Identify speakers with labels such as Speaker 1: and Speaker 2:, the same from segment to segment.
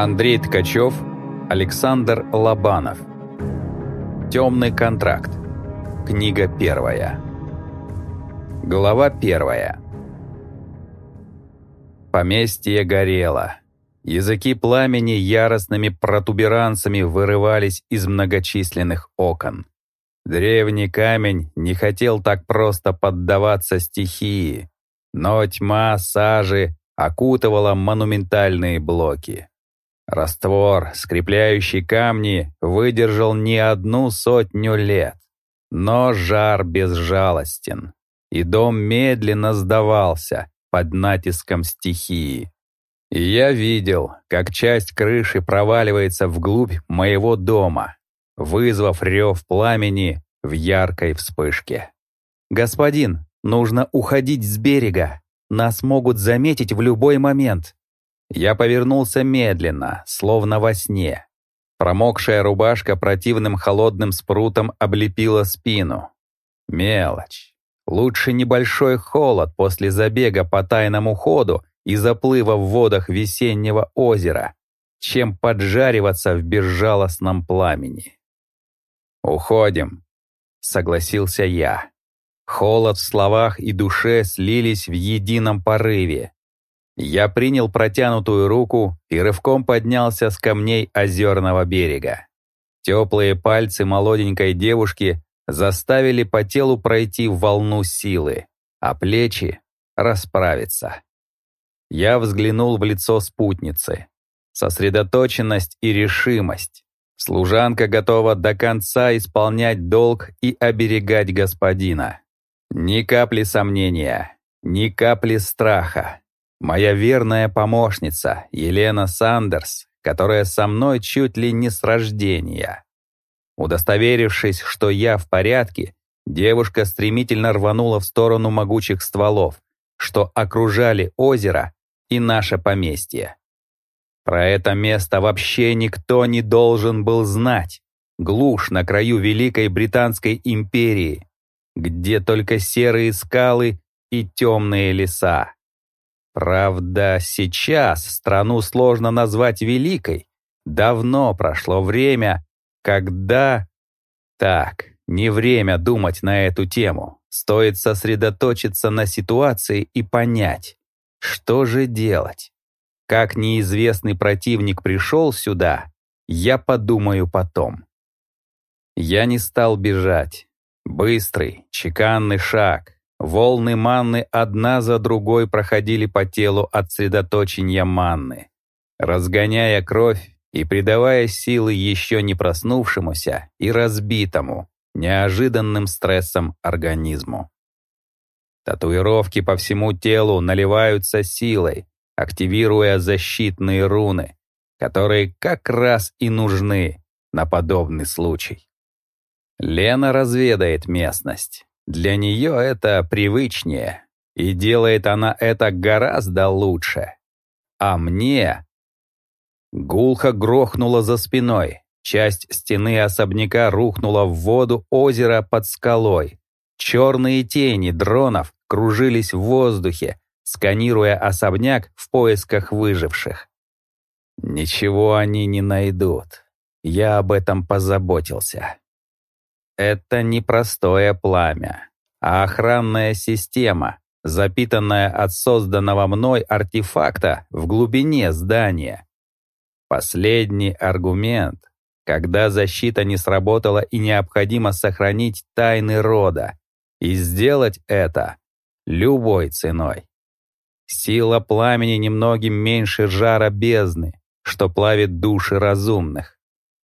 Speaker 1: Андрей Ткачев, Александр Лобанов. Темный контракт. Книга первая. Глава первая. Поместье горело. Языки пламени яростными протуберанцами вырывались из многочисленных окон. Древний камень не хотел так просто поддаваться стихии, но тьма сажи окутывала монументальные блоки. Раствор, скрепляющий камни, выдержал не одну сотню лет. Но жар безжалостен, и дом медленно сдавался под натиском стихии. И я видел, как часть крыши проваливается вглубь моего дома, вызвав рев пламени в яркой вспышке. «Господин, нужно уходить с берега. Нас могут заметить в любой момент», я повернулся медленно, словно во сне. Промокшая рубашка противным холодным спрутом облепила спину. Мелочь. Лучше небольшой холод после забега по тайному ходу и заплыва в водах весеннего озера, чем поджариваться в безжалостном пламени. «Уходим», — согласился я. Холод в словах и душе слились в едином порыве. Я принял протянутую руку и рывком поднялся с камней озерного берега. Теплые пальцы молоденькой девушки заставили по телу пройти волну силы, а плечи расправиться. Я взглянул в лицо спутницы. Сосредоточенность и решимость. Служанка готова до конца исполнять долг и оберегать господина. Ни капли сомнения, ни капли страха. Моя верная помощница, Елена Сандерс, которая со мной чуть ли не с рождения. Удостоверившись, что я в порядке, девушка стремительно рванула в сторону могучих стволов, что окружали озеро и наше поместье. Про это место вообще никто не должен был знать. Глушь на краю Великой Британской империи, где только серые скалы и темные леса. Правда, сейчас страну сложно назвать великой. Давно прошло время, когда... Так, не время думать на эту тему. Стоит сосредоточиться на ситуации и понять, что же делать. Как неизвестный противник пришел сюда, я подумаю потом. Я не стал бежать. Быстрый, чеканный шаг, Волны манны одна за другой проходили по телу от средоточения манны, разгоняя кровь и придавая силы еще не проснувшемуся и разбитому, неожиданным стрессом организму. Татуировки по всему телу наливаются силой, активируя защитные руны, которые как раз и нужны на подобный случай. Лена разведает местность, для нее это привычнее, и делает она это гораздо лучше. А мне... Гулха грохнула за спиной. Часть стены особняка рухнула в воду озера под скалой. Черные тени дронов кружились в воздухе, сканируя особняк в поисках выживших. Ничего они не найдут. Я об этом позаботился. Это не простое пламя, а охранная система, запитанная от созданного мной артефакта в глубине здания. Последний аргумент, когда защита не сработала и необходимо сохранить тайны рода, и сделать это любой ценой. Сила пламени немногим меньше жара бездны, что плавит души разумных.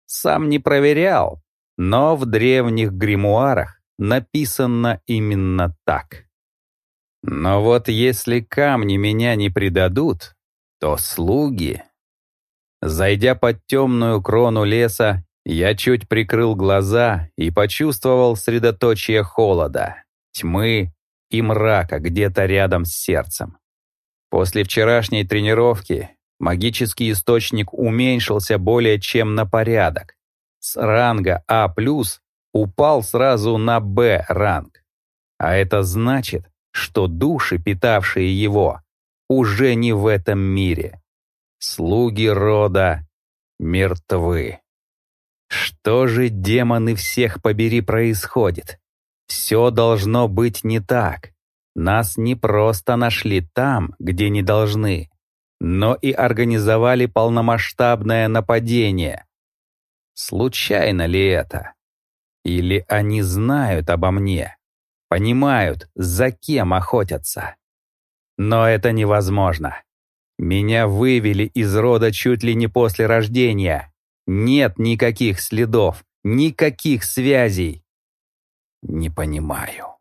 Speaker 1: Сам не проверял, но в древних гримуарах написано именно так. Но вот если камни меня не предадут, то слуги... Зайдя под темную крону леса, я чуть прикрыл глаза и почувствовал средоточие холода, тьмы и мрака где-то рядом с сердцем. После вчерашней тренировки магический источник уменьшился более чем на порядок, с ранга А+, упал сразу на Б ранг. А это значит, что души, питавшие его, уже не в этом мире. Слуги рода мертвы. Что же, демоны всех побери, происходит? Все должно быть не так. Нас не просто нашли там, где не должны, но и организовали полномасштабное нападение. Случайно ли это? Или они знают обо мне, понимают, за кем охотятся? Но это невозможно. Меня вывели из рода чуть ли не после рождения. Нет никаких следов, никаких связей. Не понимаю.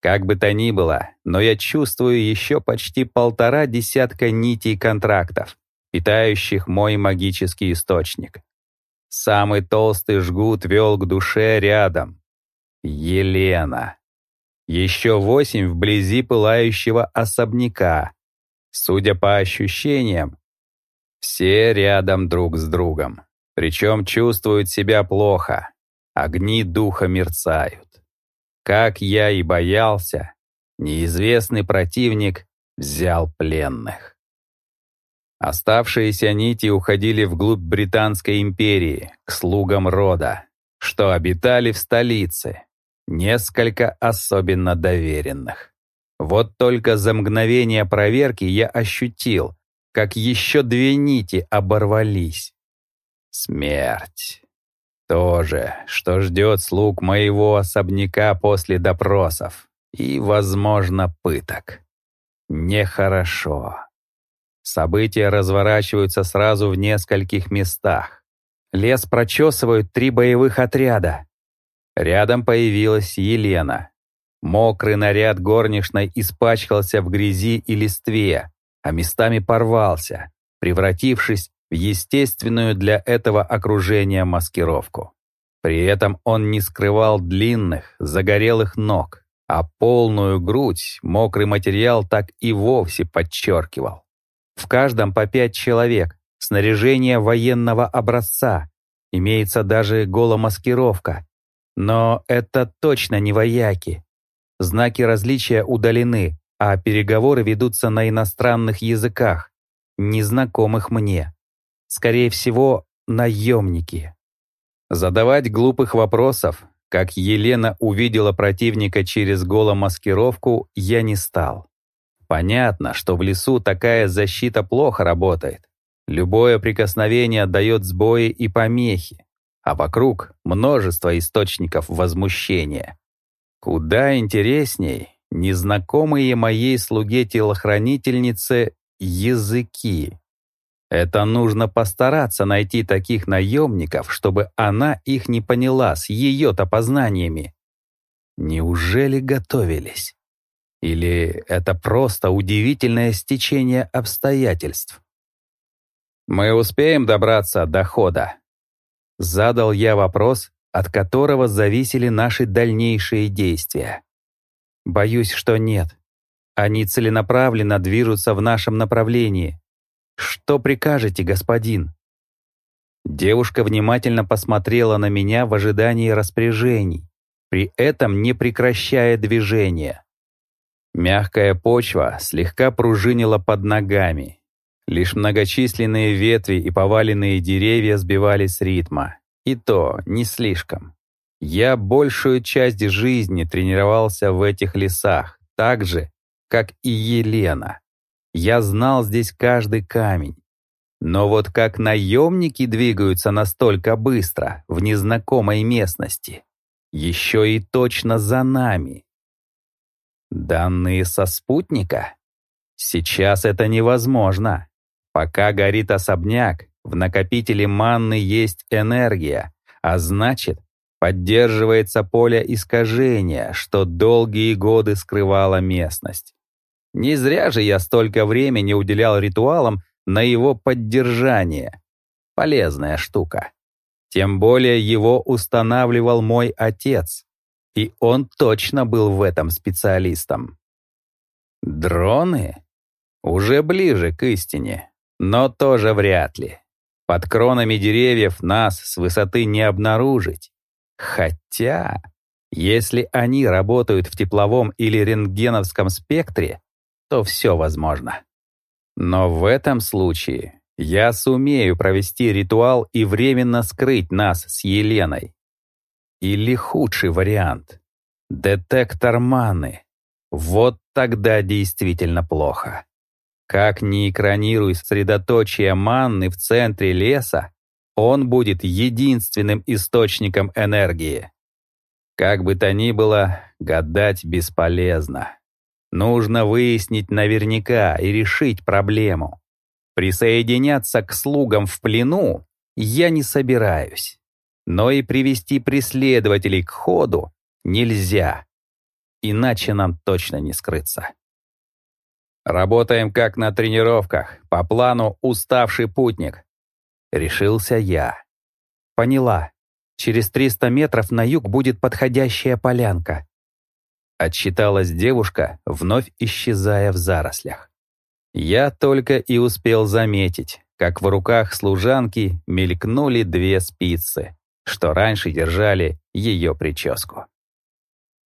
Speaker 1: Как бы то ни было, но я чувствую еще почти полтора десятка нитей контрактов, питающих мой магический источник. Самый толстый жгут вел к душе рядом. Елена. Еще восемь вблизи пылающего особняка. Судя по ощущениям, все рядом друг с другом. Причем чувствуют себя плохо. Огни духа мерцают. Как я и боялся, неизвестный противник взял пленных. Оставшиеся нити уходили вглубь Британской империи, к слугам рода, что обитали в столице, несколько особенно доверенных. Вот только за мгновение проверки я ощутил, как еще две нити оборвались. Смерть. То же, что ждет слуг моего особняка после допросов и, возможно, пыток. Нехорошо. События разворачиваются сразу в нескольких местах. Лес прочесывают три боевых отряда. Рядом появилась Елена. Мокрый наряд горничной испачкался в грязи и листве, а местами порвался, превратившись в естественную для этого окружения маскировку. При этом он не скрывал длинных, загорелых ног, а полную грудь мокрый материал так и вовсе подчеркивал. В каждом по пять человек, снаряжение военного образца, имеется даже голомаскировка. Но это точно не вояки. Знаки различия удалены, а переговоры ведутся на иностранных языках, незнакомых мне. Скорее всего, наемники. Задавать глупых вопросов, как Елена увидела противника через голомаскировку, я не стал. Понятно, что в лесу такая защита плохо работает. Любое прикосновение дает сбои и помехи, а вокруг множество источников возмущения. Куда интересней незнакомые моей слуге-телохранительнице языки. Это нужно постараться найти таких наемников, чтобы она их не поняла с ее-то познаниями. Неужели готовились? Или это просто удивительное стечение обстоятельств? «Мы успеем добраться до хода?» Задал я вопрос, от которого зависели наши дальнейшие действия. Боюсь, что нет. Они целенаправленно движутся в нашем направлении. Что прикажете, господин? Девушка внимательно посмотрела на меня в ожидании распоряжений, при этом не прекращая движения. Мягкая почва слегка пружинила под ногами. Лишь многочисленные ветви и поваленные деревья сбивали с ритма. И то не слишком. Я большую часть жизни тренировался в этих лесах, так же, как и Елена. Я знал здесь каждый камень. Но вот как наемники двигаются настолько быстро в незнакомой местности, еще и точно за нами, Данные со спутника? Сейчас это невозможно. Пока горит особняк, в накопителе манны есть энергия, а значит, поддерживается поле искажения, что долгие годы скрывала местность. Не зря же я столько времени уделял ритуалам на его поддержание. Полезная штука. Тем более его устанавливал мой отец. И он точно был в этом специалистом. Дроны? Уже ближе к истине, но тоже вряд ли. Под кронами деревьев нас с высоты не обнаружить. Хотя, если они работают в тепловом или рентгеновском спектре, то все возможно. Но в этом случае Я сумею провести ритуал и временно скрыть нас с Еленой. Или худший вариант — детектор маны. Вот тогда действительно плохо. Как ни экранируй средоточие манны в центре леса, он будет единственным источником энергии. Как бы то ни было, гадать бесполезно. Нужно выяснить наверняка и решить проблему. Присоединяться к слугам в плену я не собираюсь. Но и привести преследователей к ходу нельзя. Иначе нам точно не скрыться. Работаем как на тренировках, по плану «Уставший путник». Решился я. Поняла. Через 300 метров на юг будет подходящая полянка. Отчиталась девушка, вновь исчезая в зарослях. Я только и успел заметить, как в руках служанки мелькнули две спицы, что раньше держали ее прическу.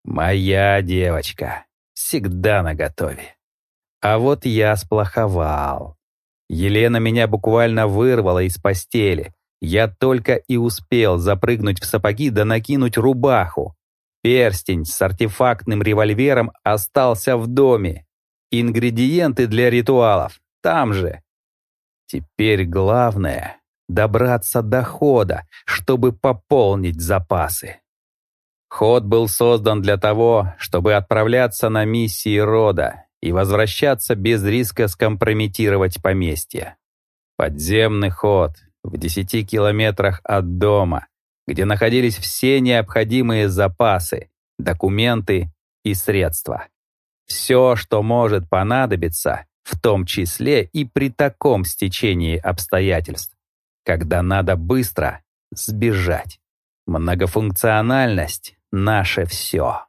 Speaker 1: Моя девочка, всегда наготове. А вот я сплоховал. Елена меня буквально вырвала из постели. Я только и успел запрыгнуть в сапоги да накинуть рубаху. Перстень с артефактным револьвером остался в доме. Ингредиенты для ритуалов там же. Теперь главное — добраться до хода, чтобы пополнить запасы. Ход был создан для того, чтобы отправляться на миссии рода и возвращаться без риска скомпрометировать поместье. Подземный ход в 10 километрах от дома, где находились все необходимые запасы, документы и средства. Все, что может понадобиться, в том числе и при таком стечении обстоятельств, когда надо быстро сбежать. Многофункциональность — наше все.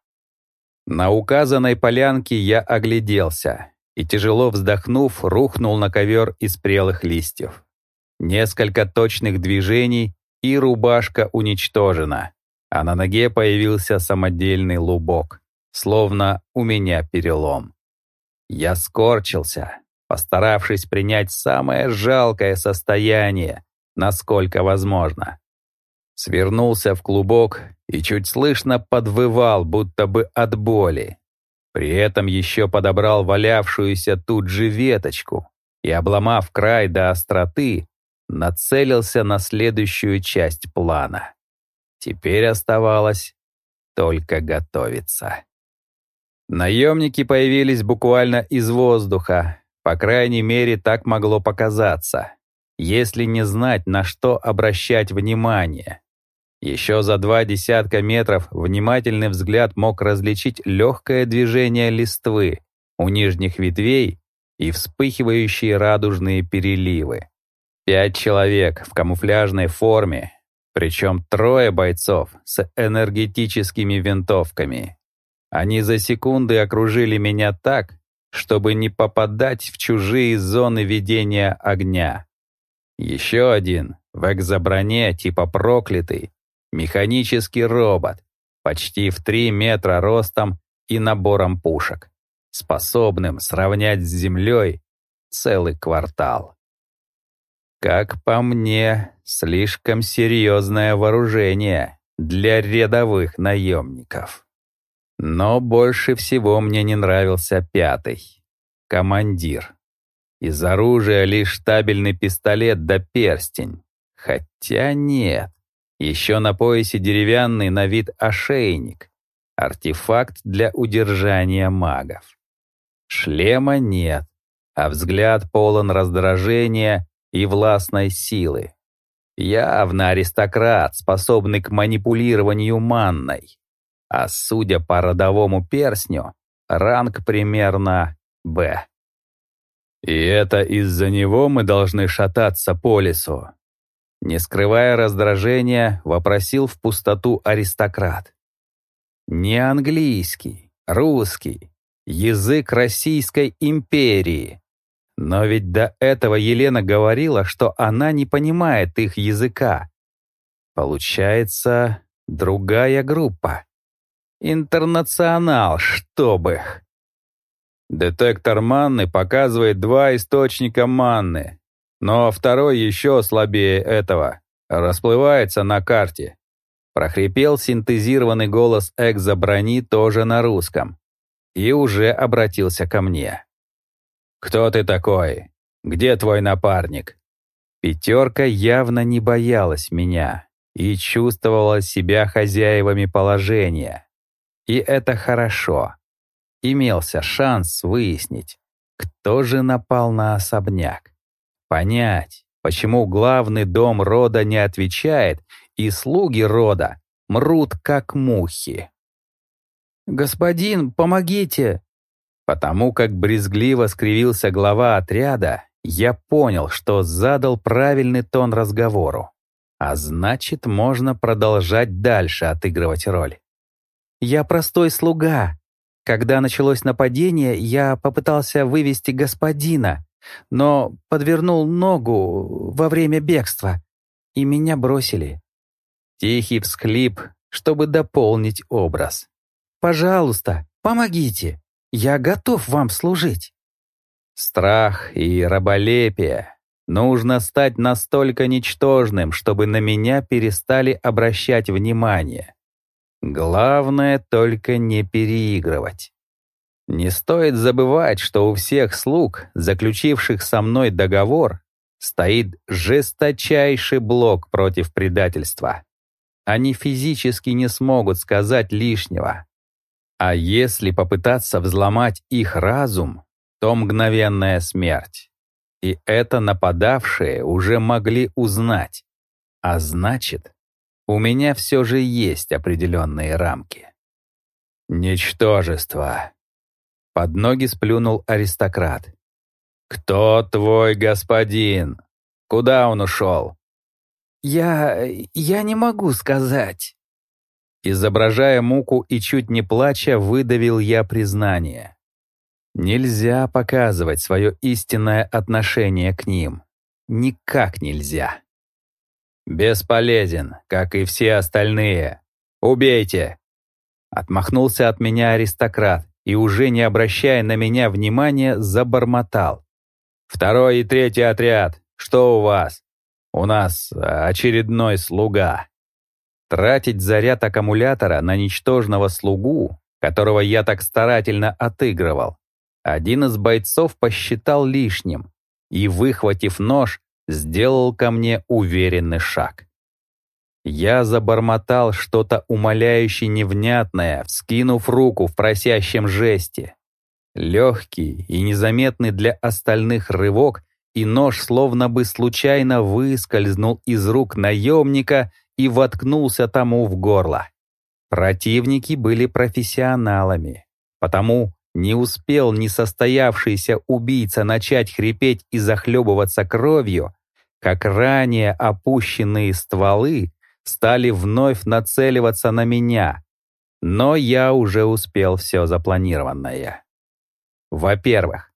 Speaker 1: На указанной полянке я огляделся и, тяжело вздохнув, рухнул на ковер из прелых листьев. Несколько точных движений, и рубашка уничтожена, а на ноге появился самодельный лубок словно у меня перелом. Я скорчился, постаравшись принять самое жалкое состояние, насколько возможно. Свернулся в клубок и чуть слышно подвывал, будто бы от боли. При этом еще подобрал валявшуюся тут же веточку и, обломав край до остроты, нацелился на следующую часть плана. Теперь оставалось только готовиться. Наемники появились буквально из воздуха, по крайней мере, так могло показаться, если не знать, на что обращать внимание. Еще за два десятка метров внимательный взгляд мог различить легкое движение листвы у нижних ветвей и вспыхивающие радужные переливы. Пять человек в камуфляжной форме, причем трое бойцов с энергетическими винтовками. Они за секунды окружили меня так, чтобы не попадать в чужие зоны ведения огня. Еще один, в экзоброне типа проклятый, механический робот, почти в 3 метра ростом и набором пушек, способным сравнять с землей целый квартал. Как по мне, слишком серьезное вооружение для рядовых наемников. Но больше всего мне не нравился пятый. Командир. Из оружия лишь табельный пистолет да перстень. Хотя нет. Еще на поясе деревянный на вид ошейник. Артефакт для удержания магов. Шлема нет, а взгляд полон раздражения и властной силы. Явно аристократ, способный к манипулированию манной а судя по родовому перстню, ранг примерно «Б». «И это из-за него мы должны шататься по лесу?» Не скрывая раздражения, вопросил в пустоту аристократ. «Не английский, русский, язык Российской империи. Но ведь до этого Елена говорила, что она не понимает их языка. Получается, другая группа. Интернационал, чтоб их. Детектор манны показывает два источника манны. но второй еще слабее этого, расплывается на карте. Прохрипел синтезированный голос экзоброни тоже на русском и уже обратился ко мне. «Кто ты такой? Где твой напарник?» Пятерка явно не боялась меня и чувствовала себя хозяевами положения. И это хорошо. Имелся шанс выяснить, кто же напал на особняк. Понять, почему главный дом рода не отвечает, и слуги рода мрут как мухи.
Speaker 2: «Господин, помогите!»
Speaker 1: Потому как брезгливо скривился глава отряда, я понял, что задал правильный тон разговору. А значит, можно продолжать дальше отыгрывать роль.
Speaker 2: «Я простой слуга. Когда началось нападение, я попытался вывести господина, но подвернул ногу во время бегства, и меня бросили».
Speaker 1: Тихий всхлип, чтобы дополнить образ.
Speaker 2: «Пожалуйста, помогите. Я готов вам служить».
Speaker 1: Страх и раболепие. Нужно стать настолько ничтожным, чтобы на меня перестали обращать внимание. Главное только не переигрывать. Не стоит забывать, что у всех слуг, заключивших со мной договор, стоит жесточайший блок против предательства. Они физически не смогут сказать лишнего. А если попытаться взломать их разум, то мгновенная смерть. И это нападавшие уже могли узнать. А значит, у меня все же есть определенные рамки. Ничтожество. Под ноги сплюнул аристократ. «Кто твой господин? Куда он ушел?»
Speaker 2: «Я... я не могу сказать».
Speaker 1: Изображая муку и чуть не плача, выдавил я признание. Нельзя показывать свое истинное отношение к ним. Никак нельзя. Бесполезен, как и все остальные. Убейте! Отмахнулся от меня аристократ и, уже не обращая на меня внимания, забормотал. Второй и третий отряд, что у вас? У нас очередной слуга. Тратить заряд аккумулятора на ничтожного слугу, которого я так старательно отыгрывал, один из бойцов посчитал лишним и, выхватив нож, сделал ко мне уверенный шаг. Я забормотал что-то умоляюще невнятное, вскинув руку в просящем жесте. Легкий и незаметный для остальных рывок, и нож словно бы случайно выскользнул из рук наемника и воткнулся тому в горло. Противники были профессионалами, потому не успел несостоявшийся убийца начать хрипеть и захлебываться кровью, как ранее опущенные стволы стали вновь нацеливаться на меня. Но я уже успел все запланированное. Во-первых,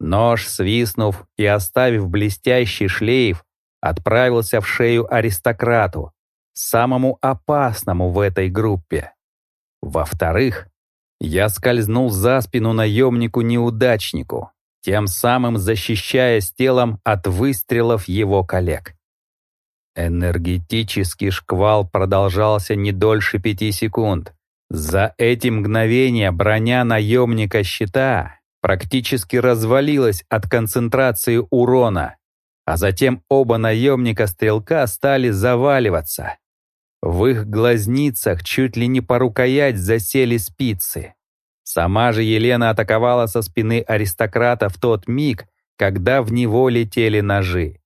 Speaker 1: нож, свистнув и оставив блестящий шлейф, отправился в шею аристократу, самому опасному в этой группе. Во-вторых, я скользнул за спину наемнику-неудачнику, тем самым защищаясь телом от выстрелов его коллег. Энергетический шквал продолжался не дольше пяти секунд. За эти мгновения броня наемника щита практически развалилась от концентрации урона, а затем оба наемника-стрелка стали заваливаться. В их глазницах чуть ли не по рукоять засели спицы. Сама же Елена атаковала со спины аристократа в тот миг, когда в него летели ножи.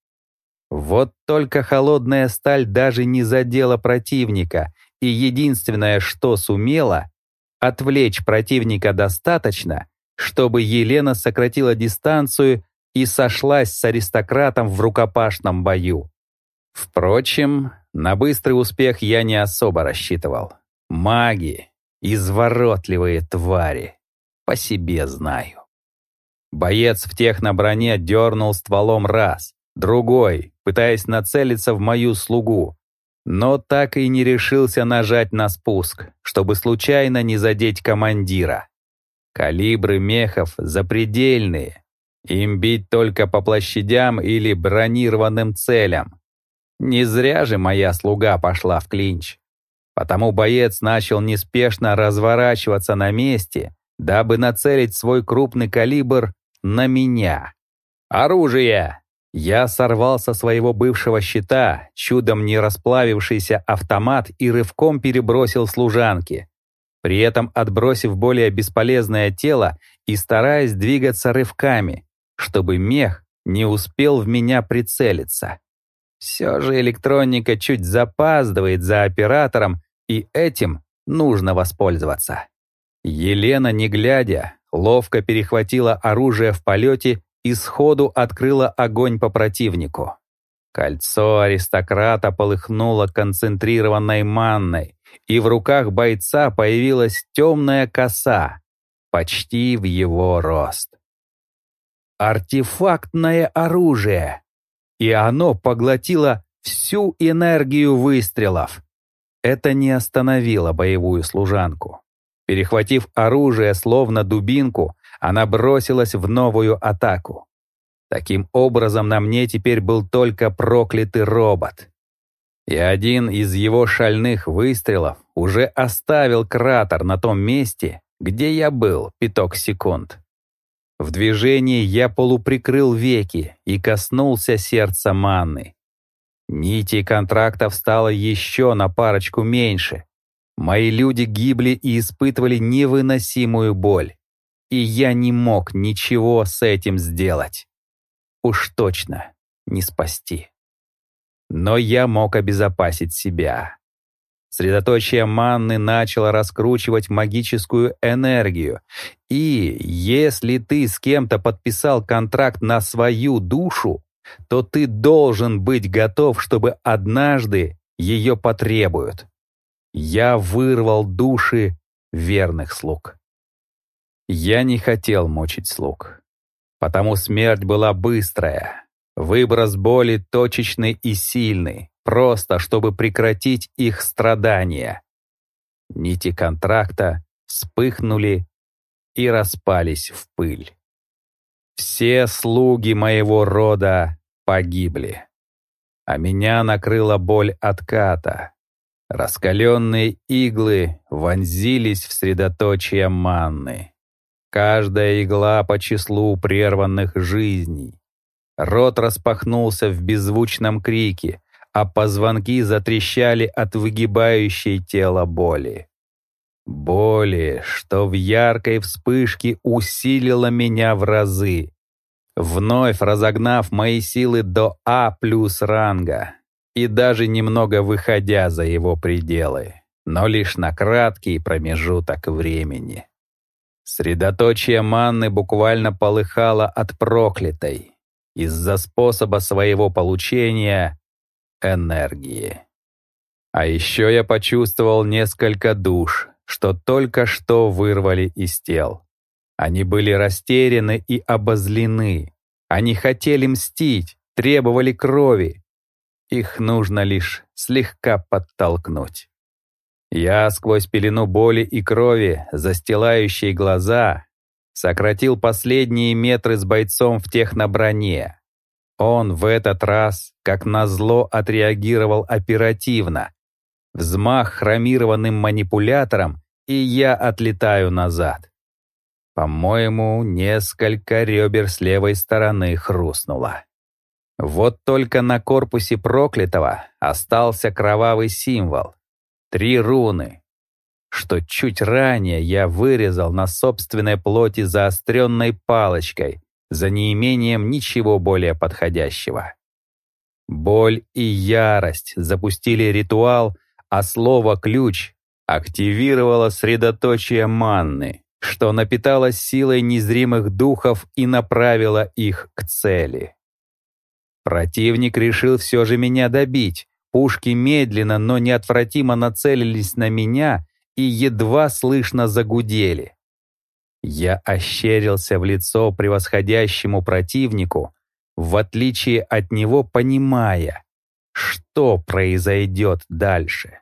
Speaker 1: Вот только холодная сталь даже не задела противника, и единственное, что сумела, отвлечь противника достаточно, чтобы Елена сократила дистанцию и сошлась с аристократом в рукопашном бою. Впрочем, на быстрый успех я не особо рассчитывал. Маги, изворотливые твари, по себе знаю. Боец в техноброне дернул стволом раз, другой, пытаясь нацелиться в мою слугу, но так и не решился нажать на спуск, чтобы случайно не задеть командира. Калибры мехов запредельные, Им бить только по площадям или бронированным целям. Не зря же моя слуга пошла в клинч. Потому боец начал неспешно разворачиваться на месте, дабы нацелить свой крупный калибр на меня. «Оружие!» Я сорвал со своего бывшего щита, чудом не расплавившийся автомат и рывком перебросил служанки, при этом отбросив более бесполезное тело и стараясь двигаться рывками, чтобы мех не успел в меня прицелиться. Все же электроника чуть запаздывает за оператором, и этим нужно воспользоваться. Елена, не глядя, ловко перехватила оружие в полете и сходу открыла огонь по противнику. Кольцо аристократа полыхнуло концентрированной манной, и в руках бойца появилась темная коса, почти в его рост. Артефактное оружие! И оно поглотило всю энергию выстрелов. Это не остановило боевую служанку. Перехватив оружие словно дубинку, она бросилась в новую атаку. Таким образом, на мне теперь был только проклятый робот. И один из его шальных выстрелов уже оставил кратер на том месте, где я был пяток секунд. В движении я полуприкрыл веки и коснулся сердца манны. Нити контрактов стало еще на парочку меньше. Мои люди гибли и испытывали невыносимую боль. И я не мог ничего с этим сделать. Уж точно не спасти. Но я мог обезопасить себя. Средоточие манны начало раскручивать магическую энергию. И если ты с кем-то подписал контракт на свою душу, то ты должен быть готов, чтобы однажды ее потребуют. Я вырвал души верных слуг. Я не хотел мучить слуг, потому смерть была быстрая, выброс боли точечный и сильный, просто чтобы прекратить их страдания. Нити контракта вспыхнули и распались в пыль. Все слуги моего рода погибли, а меня накрыла боль отката, Раскаленные иглы вонзились в средоточие манны. Каждая игла по числу прерванных жизней. Рот распахнулся в беззвучном крике, а позвонки затрещали от выгибающей тело боли. Боли, что в яркой вспышке усилило меня в разы, вновь разогнав мои силы до А плюс ранга и даже немного выходя за его пределы, но лишь на краткий промежуток времени. Средоточие манны буквально полыхало от проклятой из-за способа своего получения энергии. А еще я почувствовал несколько душ, что только что вырвали из тел. Они были растеряны и обозлены. Они хотели мстить, требовали крови, их нужно лишь слегка подтолкнуть. Я сквозь пелену боли и крови, застилающей глаза, сократил последние метры с бойцом в техноброне. Он в этот раз, как назло, отреагировал оперативно. Взмах хромированным манипулятором, и я отлетаю назад. По-моему, несколько ребер с левой стороны хрустнуло. Вот только на корпусе проклятого остался кровавый символ. Три руны, что чуть ранее я вырезал на собственной плоти заостренной палочкой за неимением ничего более подходящего. Боль и ярость запустили ритуал, а слово «ключ» активировало средоточие манны, что напиталось силой незримых духов и направило их к цели. Противник решил все же меня добить. Пушки медленно, но неотвратимо нацелились на меня и едва слышно загудели. Я ощерился в лицо превосходящему противнику, в отличие от него понимая, что произойдет дальше.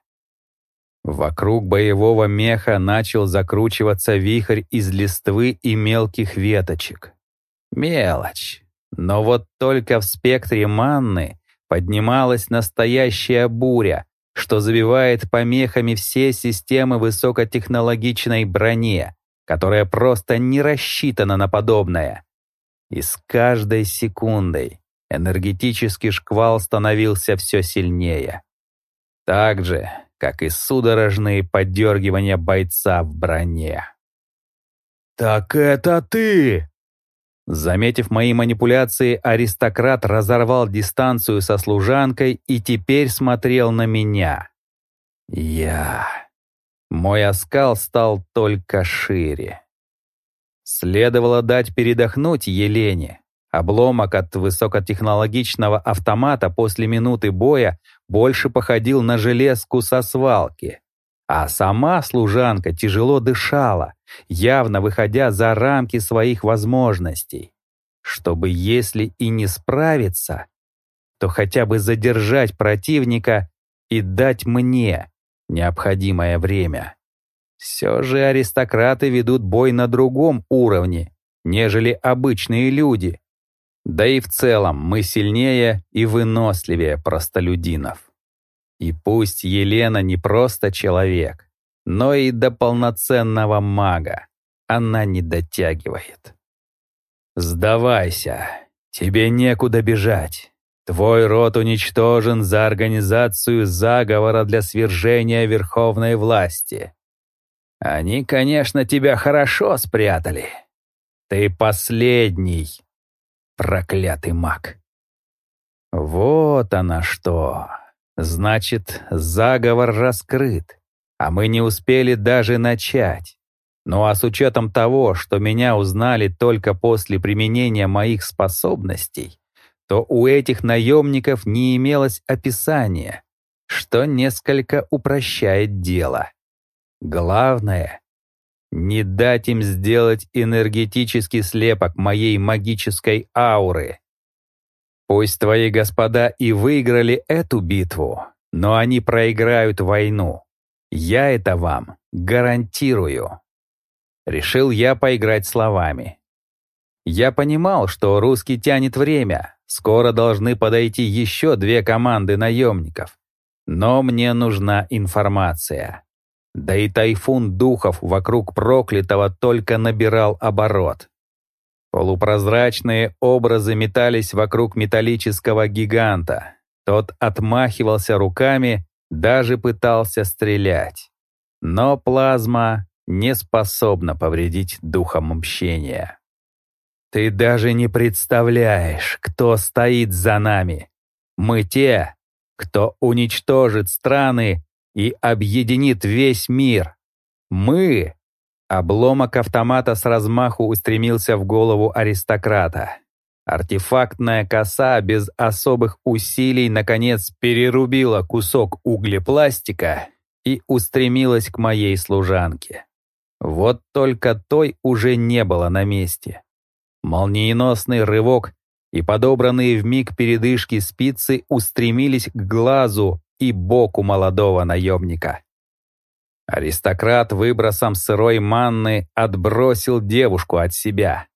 Speaker 1: Вокруг боевого меха начал закручиваться вихрь из листвы и мелких веточек. Мелочь. Но вот только в спектре манны поднималась настоящая буря, что забивает помехами все системы высокотехнологичной броне, которая просто не рассчитана на подобное. И с каждой секундой энергетический шквал становился все сильнее. Так же, как и судорожные подергивания бойца в броне.
Speaker 3: «Так это ты!»
Speaker 1: Заметив мои манипуляции, аристократ разорвал дистанцию со служанкой и теперь смотрел на меня. Я... Мой оскал стал только шире. Следовало дать передохнуть Елене. Обломок от высокотехнологичного автомата после минуты боя больше походил на железку со свалки. А сама служанка тяжело дышала, явно выходя за рамки своих возможностей. Чтобы, если и не справиться, то хотя бы задержать противника и дать мне необходимое время. Все же аристократы ведут бой на другом уровне, нежели обычные люди. Да и в целом мы сильнее и выносливее простолюдинов. И пусть Елена не просто человек, но и до полноценного мага она не дотягивает. «Сдавайся, тебе некуда бежать. Твой род уничтожен за организацию заговора для свержения верховной власти. Они, конечно, тебя хорошо спрятали. Ты последний, проклятый маг. Вот она что. Значит, заговор раскрыт, а мы не успели даже начать. Ну а с учетом того, что меня узнали только после применения моих способностей, то у этих наемников не имелось описания, что несколько упрощает дело. Главное — не дать им сделать энергетический слепок моей магической ауры. Пусть твои господа и выиграли эту битву, но они проиграют войну. Я это вам гарантирую. Решил я поиграть словами. Я понимал, что русский тянет время, скоро должны подойти еще две команды наемников. Но мне нужна информация. Да и тайфун духов вокруг проклятого только набирал оборот. Полупрозрачные образы метались вокруг металлического гиганта. Тот отмахивался руками, даже пытался стрелять. Но плазма не способна повредить духом мщения. Ты даже не представляешь, кто стоит за нами. Мы те, кто уничтожит страны и объединит весь мир. Мы Обломок автомата с размаху устремился в голову аристократа. Артефактная коса без особых усилий наконец перерубила кусок углепластика и устремилась к моей служанке. Вот только той уже не было на месте. Молниеносный рывок и подобранные в миг передышки спицы устремились к глазу и боку молодого наемника. Аристократ выбросом сырой манны отбросил девушку от себя.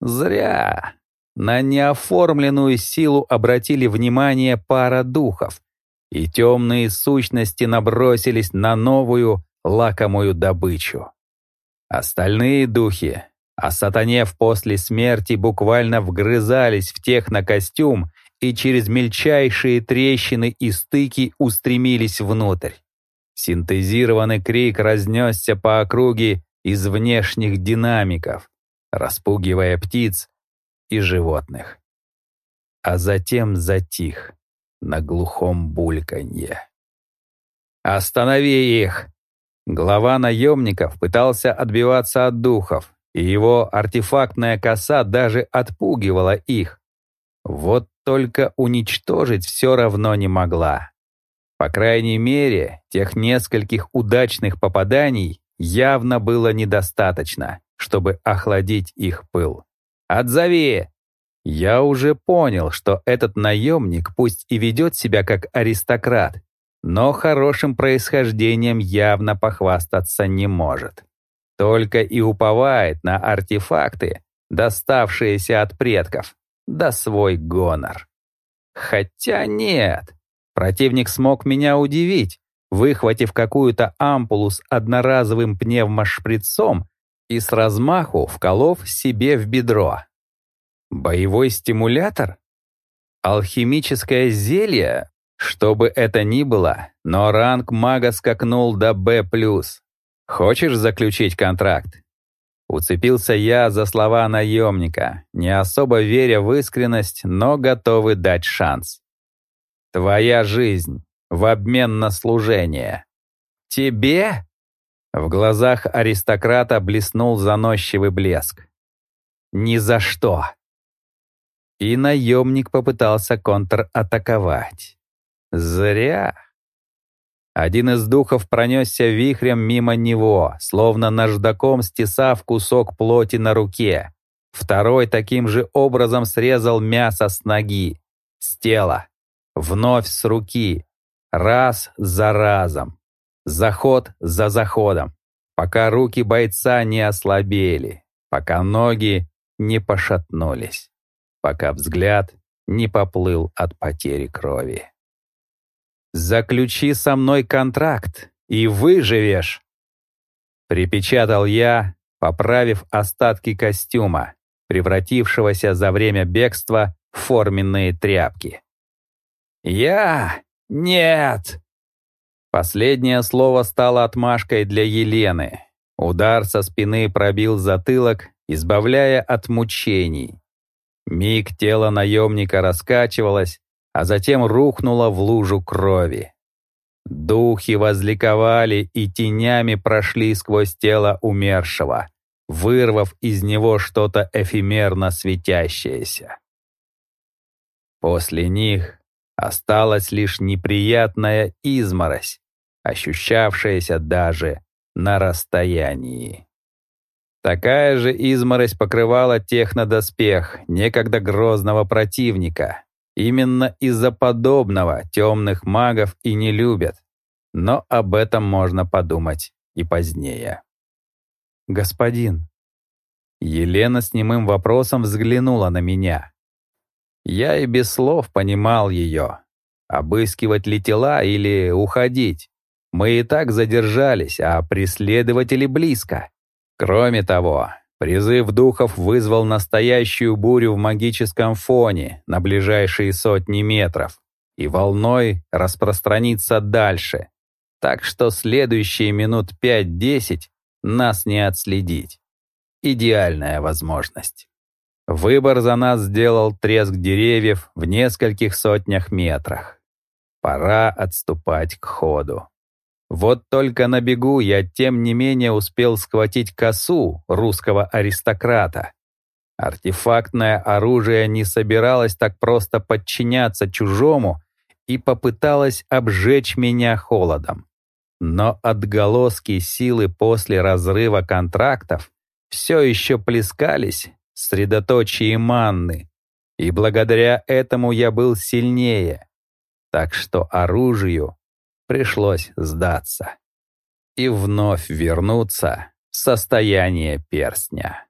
Speaker 1: Зря. На неоформленную силу обратили внимание пара духов, и темные сущности набросились на новую лакомую добычу. Остальные духи, осатанев после смерти, буквально вгрызались в технокостюм и через мельчайшие трещины и стыки устремились внутрь. Синтезированный крик разнесся по округе из внешних динамиков, распугивая птиц и животных. А затем затих на глухом бульканье. «Останови их!» Глава наемников пытался отбиваться от духов, и его артефактная коса даже отпугивала их. Вот только уничтожить все равно не могла. По крайней мере, тех нескольких удачных попаданий явно было недостаточно, чтобы охладить их пыл. «Отзови!» Я уже понял, что этот наемник пусть и ведет себя как аристократ, но хорошим происхождением явно похвастаться не может. Только и уповает на артефакты, доставшиеся от предков, да свой гонор. Хотя нет, противник смог меня удивить, выхватив какую-то ампулу с одноразовым пневмошприцом и с размаху вколов себе в бедро. Боевой стимулятор? Алхимическое зелье? Что бы это ни было, но ранг мага скакнул до Б+. Хочешь заключить контракт? Уцепился я за слова наемника, не особо веря в искренность, но готовый дать шанс. Твоя жизнь в обмен на служение. Тебе? В глазах аристократа блеснул заносчивый блеск. Ни за что. И наемник попытался контратаковать. Зря. Один из духов пронесся вихрем мимо него, словно наждаком стесав кусок плоти на руке. Второй таким же образом срезал мясо с ноги, с тела, вновь с руки, раз за разом, заход за заходом, пока руки бойца не ослабели, пока ноги не пошатнулись, пока взгляд не поплыл от потери крови. «Заключи со мной контракт, и выживешь!» Припечатал я, поправив остатки костюма, превратившегося за время бегства в форменные тряпки. «Я? Нет!» Последнее слово стало отмашкой для Елены. Удар со спины пробил затылок, избавляя от мучений. Миг тело наемника раскачивалось, а затем рухнула в лужу крови. Духи возликовали и тенями прошли сквозь тело умершего, вырвав из него что-то эфемерно светящееся. После них осталась лишь неприятная изморозь, ощущавшаяся даже на расстоянии. Такая же изморозь покрывала технодоспех некогда грозного противника, Именно из-за подобного темных магов и не любят. Но об этом можно подумать и позднее. «Господин». Елена с немым вопросом взглянула на меня. Я и без слов понимал ее. Обыскивать ли тела или уходить? Мы и так задержались, а преследователи близко. Кроме того, Призыв духов вызвал настоящую бурю в магическом фоне на ближайшие сотни метров и волной распространится дальше, так что следующие минут 5-10 нас не отследить. Идеальная возможность. Выбор за нас сделал треск деревьев в нескольких сотнях метрах. Пора отступать к ходу. Вот только на бегу я тем не менее успел схватить косу русского аристократа. Артефактное оружие не собиралось так просто подчиняться чужому и попыталось обжечь меня холодом. Но отголоски силы после разрыва контрактов все еще плескались в средоточии манны, и благодаря этому я был сильнее. Так что оружию пришлось сдаться и вновь вернуться в состояние перстня.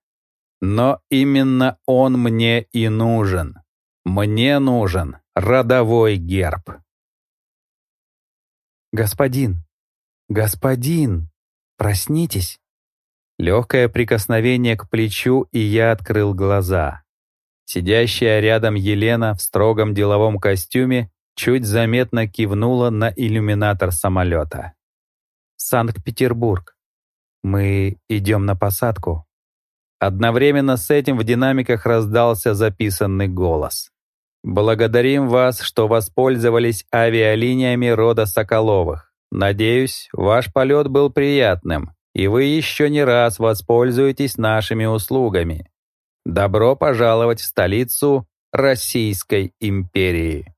Speaker 1: Но именно он мне и нужен. Мне нужен родовой герб. «Господин! Господин! Проснитесь!» Легкое прикосновение к плечу, и я открыл глаза. Сидящая рядом Елена в строгом деловом костюме чуть заметно кивнула на иллюминатор самолета. «Санкт-Петербург. Мы идем на посадку». Одновременно с этим в динамиках раздался записанный голос. «Благодарим вас, что воспользовались авиалиниями рода Соколовых. Надеюсь, ваш полет был приятным, и вы еще не раз воспользуетесь нашими услугами. Добро пожаловать в столицу Российской империи».